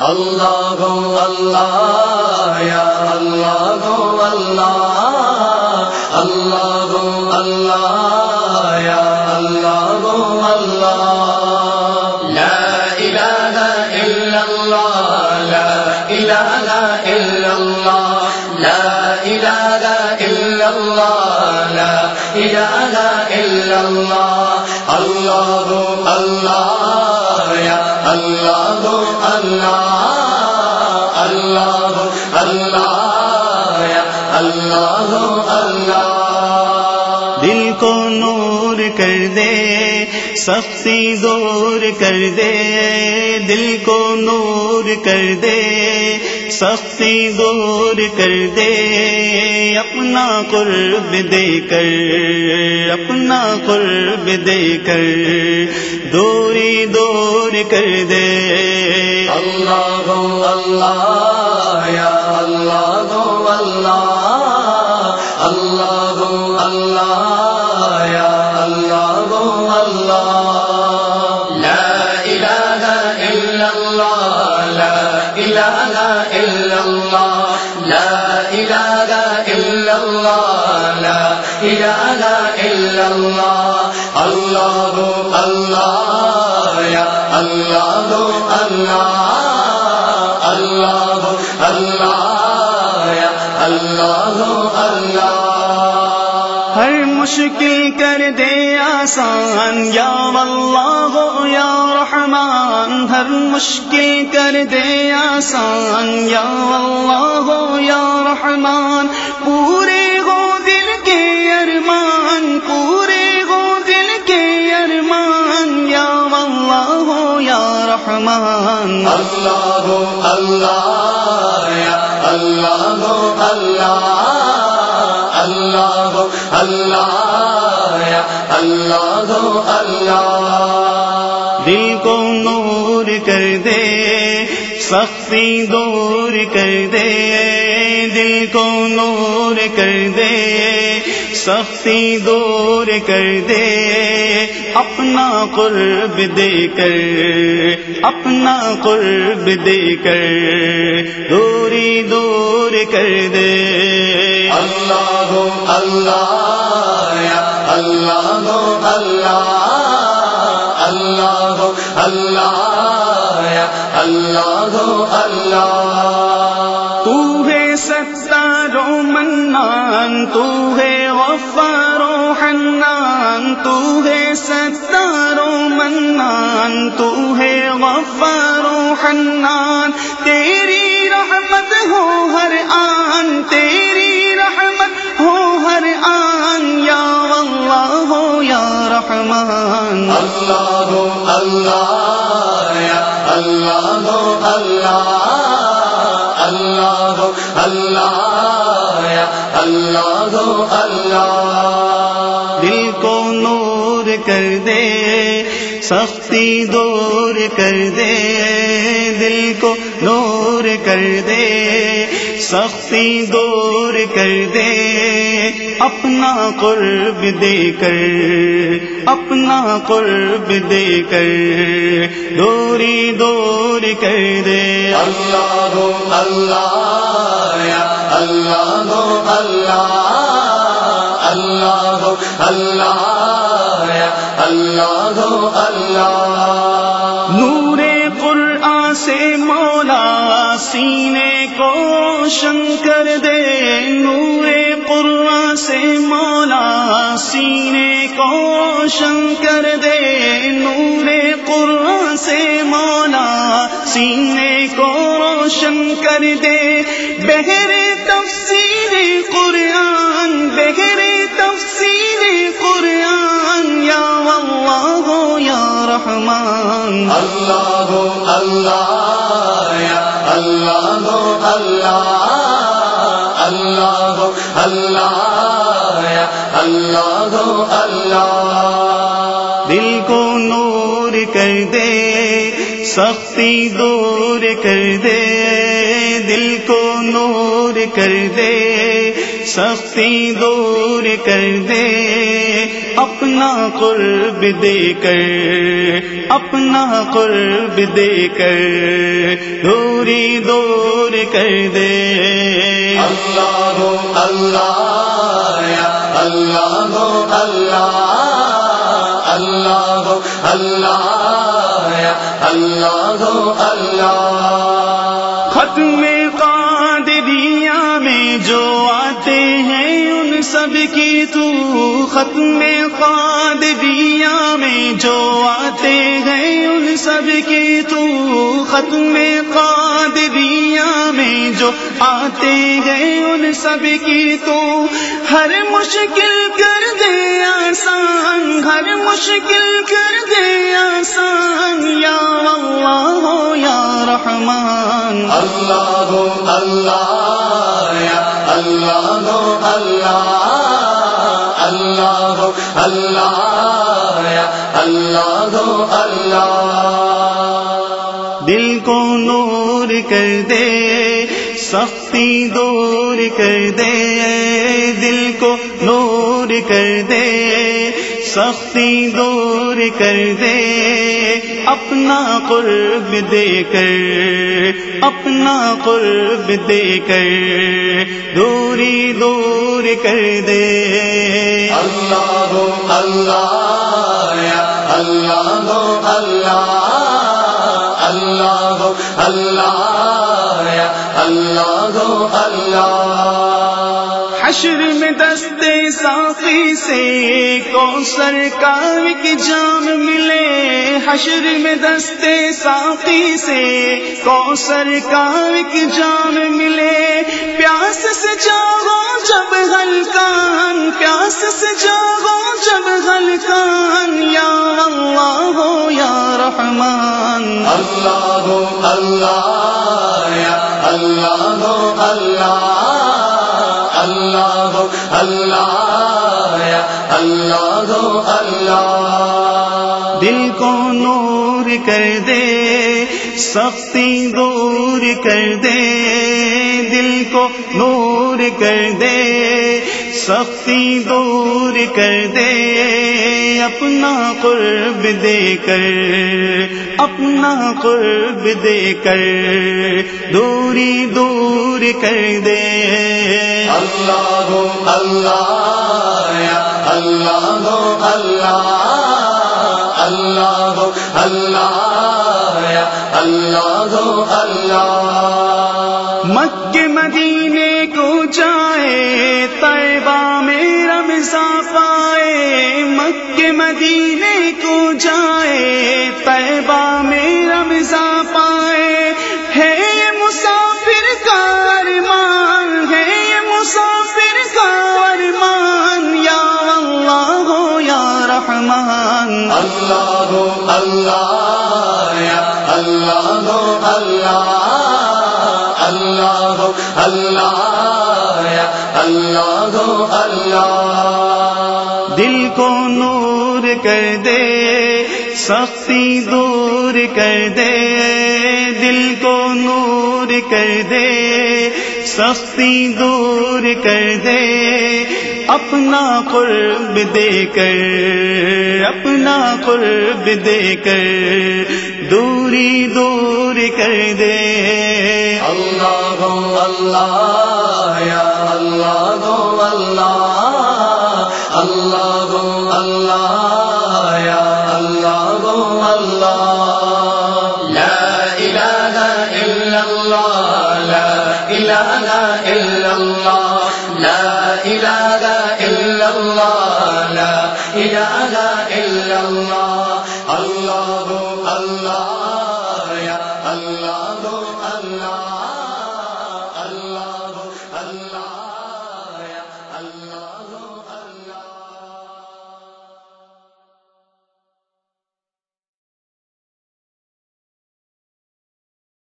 اللہ گو اللہ، یا اللہ گو اللہ اللہ گو اللہ، یا اللہ گو اللہ. لا الہ الا اللہ لا الہ الا اللہ لا الہ الا اللہ لا الہ الا اللہ اللہ اللہ. دل کو نور کر دے سختی دور کر دے. دل کو نور کر دے سختی دور کر دے. اپنا قرب دے کر اپنا قرب دے کر. دوری دور کر دے۔ اللہ اللہ. اللہ لا الہ الا اللہ لا الہ الا اللہ لا الہ الا اللہ لا الہ الا اللہ اللہ گو اللہ یا اللہ گو اللہ مشکل کر دے آسان۔ یا واللہ یا رحمان، ہر مشکل کر دے آسان۔ یا واللہ یا رحمان اللہ اللہ یا اللہ. دل کو نور کر دے سختی دور کر دے۔ دل کو نور کر دے سختی دور کر دے۔ اپنا قرب دے کر اپنا قرب دے کر۔ دوری دور کر دے۔ اللہ اللہ. اللہ گو اللہ۔ تو ہے ستار و منان تو ہے غفار و حنان تو ہے ستار و منان تو ہے غفار و حنان۔ تیری رحمت ہو ہر آن تیری رحمت ہو ہر آن۔ یا اللہ ہو یا رحمان۔ اللہ گو اللہ۔ اللہ ہو، اللہ اللہ ہو، اللہ، یا اللہ ہو، اللہ. دل کو نور کر دے، سختی دور کر دے، دل کو نور کر دے۔ سختی دور کر دے۔ اپنا قرب دے کر اپنا قرب دے کر دوری دور کر دے۔ اللہ گو اللہ یا اللہ گو اللہ اللہ گو اللہ یا اللہ گو اللہ۔ نور قرآن سے مولا سینے روشن کر دے نور قرآن سے مولا سینے کو روشن کر دے نور قرآن سے مولا سینے کو روشن کر دے بہر تفسیر قرآن بہر رحمان اللہ گو اللہ یا اللہ گو اللہ اللہ گو اللہ یا اللہ گو اللہ دل کو نور کر دے سختی دور کر دے۔ دل کو نور کر دے سختی دور کر دے۔ اپنا قرب دے کر اپنا قرب دے کر دوری دور کر دے۔ اللہ اللہ یا اللہ اللہ اللہ اللہ یا اللہ اللہ۔ ختم سب کی تو ختم قادریہ میں جو آتے ہیں، ان سب کی تو ختم قادریہ میں جو آتے ہیں، ان سب کی تو ہر مشکل کر دے آسان، ہر مشکل کر دے آسان، یا اللہ ہو یا رحمان۔ اللہ اللہ یا اللہ اللہ اللہ اللہ ہو اللہ۔ دل کو نور کر دے۔ سختی دور کر دے دل کو نور کر دے سختی دور کر دے اپنا قرب دے کر اپنا قرب دے کر دوری دور کر دے اللہ ہو اللہ یا اللہ اللہ اللہ اللہ یا اللہ اللہ۔ حشر میں دستے ساقی سے کوثر کا ایک جام ملے۔ حشر میں دستے ساقی سے کوثر کا ایک جام ملے۔ پیاس سے جاگو جب ہلکان پیاس سے جاگو جب ہلکان یا اللہ ہو یا رحمان۔ اللہ اللہ۔ یا اللہ اللہ اللہ اللہ، یا اللہ اللہ. دل کو نور کر دے، سختی دور کر دے۔ دل کو نور کر دے سختی دور کر دے اپنا قرب دے کر اپنا قرب دے کر دوری دور کر دے اللہ اللہ یا اللہ اللہ اللہ اللہ یا اللہ اللہ مکہ رمضان پائے مکہ مدینے کو جائے، طیبہ میں رمضان پائے ہے یہ مسافر کا ارمان، ہے یہ مسافر کا ارمان۔ یا اللہ ہو یا رحمان۔ اللہ اللہ، یا اللہ اللہ۔ اللہ اللہ، یا اللہ اللہ۔ کر دے، سختی دور کر دے، دل کو نور کر دے، سختی دور کر دے، اپنا قرب دے کر، اپنا قرب دے کر، دوری دور کر دے۔ اللہ اللہ، یا اللہ اللہ۔ اللہ اللہ یا اللہ